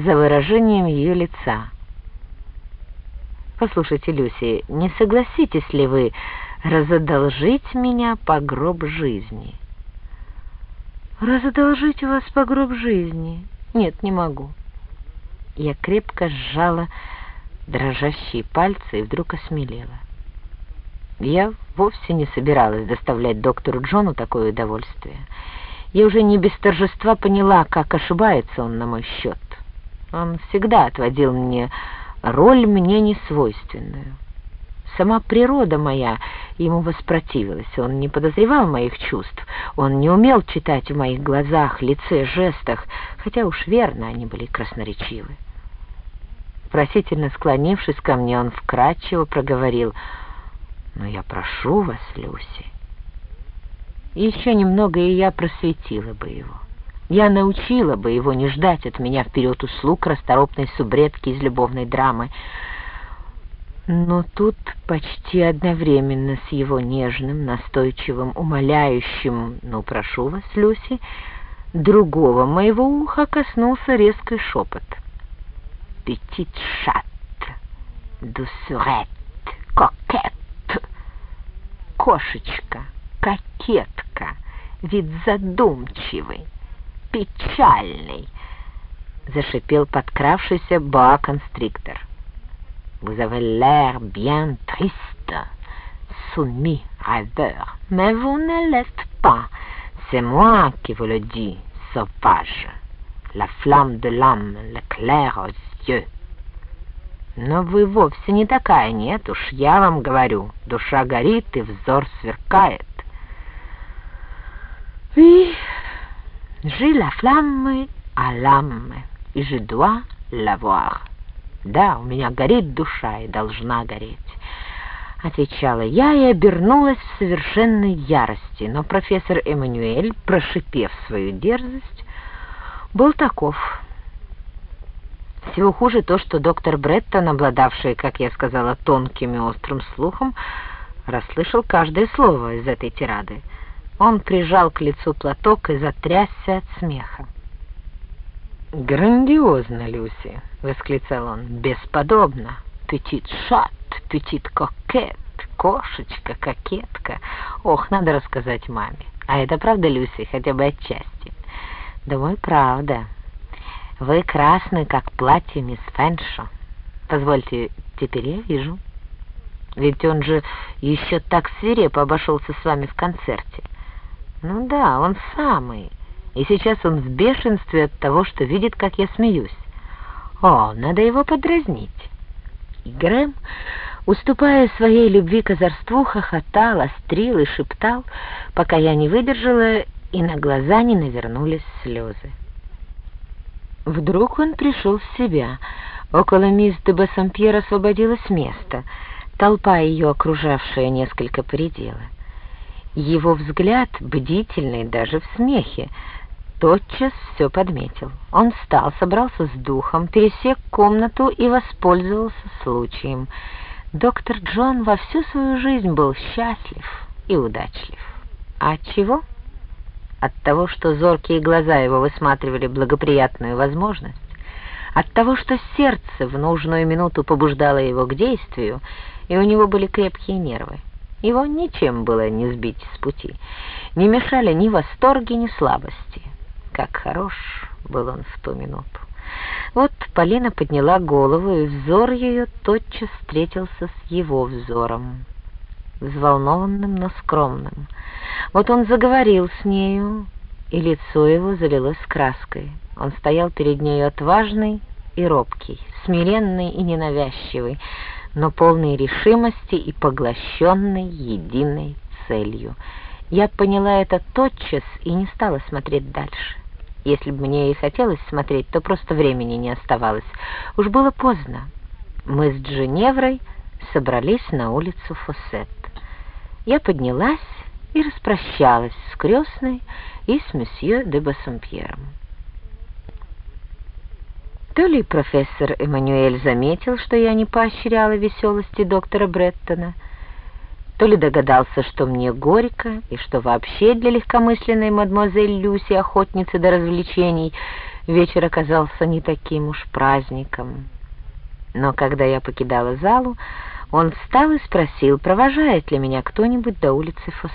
за выражением ее лица. «Послушайте, Люси, не согласитесь ли вы разодолжить меня по гроб жизни?» «Разодолжить вас по гроб жизни? Нет, не могу». Я крепко сжала дрожащие пальцы и вдруг осмелела. Я вовсе не собиралась доставлять доктору Джону такое удовольствие. Я уже не без торжества поняла, как ошибается он на мой счет. Он всегда отводил мне роль мне несвойственную. Сама природа моя ему воспротивилась. Он не подозревал моих чувств. Он не умел читать в моих глазах, лице, жестах, хотя уж верно они были красноречивы. Просительно склонившись ко мне, он вкратчиво проговорил, «Но я прошу вас, Люси». Еще немного, и я просветила бы его. Я научила бы его не ждать от меня вперед услуг расторопной субредки из любовной драмы. Но тут почти одновременно с его нежным, настойчивым, умоляющим «Ну, прошу вас, Люси», другого моего уха коснулся резкий шепот. «Петит шат, дусурет, кокет, кошечка, кокетка, вид задумчивый» печальный!» — зашипел подкравшийся боа-констриктор. «Vous avez l'air bien triste, soumis, rêveur, mais vous ne l'êtes pas. C'est moi qui vous le dis, sauvage, la flamme de l'âme, l'éclair aux yeux». «Но вы вовсе не такая, нет уж, я вам говорю, душа горит и взор сверкает». J'ai la flamme à l'âme, и dois l'avoir. Да, у меня горит душа и должна гореть. Отвечала я и обернулась в совершенной ярости, но профессор Эммануэль, прошипев свою дерзость, был таков. Всего хуже то, что доктор Бреттон, обладавший, как я сказала, тонким и острым слухом, расслышал каждое слово из этой тирады. Он прижал к лицу платок и затрясся от смеха. «Грандиозно, Люси!» — восклицал он. «Бесподобно! Петит шат, петит кокет, кошечка, кокетка. Ох, надо рассказать маме. А это правда, Люси, хотя бы отчасти?» «Думаю, правда. Вы красны, как платье мисс Фэншо. Позвольте, теперь я вижу. Ведь он же еще так свирепо обошелся с вами в концерте». Ну да, он самый. И сейчас он в бешенстве от того, что видит, как я смеюсь. О, надо его подразнить. И Грэм, уступая своей любви к озорству, хохотал, острил и шептал, пока я не выдержала, и на глаза не навернулись слезы. Вдруг он пришел в себя. Около мисс де Бассампьер освободилось место. Толпа ее, окружавшая, несколько поредела. Его взгляд, бдительный даже в смехе, тотчас все подметил. Он встал, собрался с духом, пересек комнату и воспользовался случаем. Доктор Джон во всю свою жизнь был счастлив и удачлив. А от чего? От того, что зоркие глаза его высматривали благоприятную возможность, от того, что сердце в нужную минуту побуждало его к действию, и у него были крепкие нервы. Его ничем было не сбить с пути. Не мешали ни восторги, ни слабости. Как хорош был он в ту минуту. Вот Полина подняла голову, и взор ее тотчас встретился с его взором, взволнованным, но скромным. Вот он заговорил с нею, и лицо его залилось краской. Он стоял перед нею отважный и робкий, смиренный и ненавязчивый, но полной решимости и поглощенной единой целью. Я поняла это тотчас и не стала смотреть дальше. Если бы мне и хотелось смотреть, то просто времени не оставалось. Уж было поздно. Мы с Дженеврой собрались на улицу Фосет. Я поднялась и распрощалась с крестной и с месье де Бассампьером. То ли профессор Эммануэль заметил, что я не поощряла веселости доктора Бреттона, то ли догадался, что мне горько, и что вообще для легкомысленной мадемуазель Люси, охотницы до развлечений, вечер оказался не таким уж праздником. Но когда я покидала залу, он встал и спросил, провожает ли меня кто-нибудь до улицы Фоссе.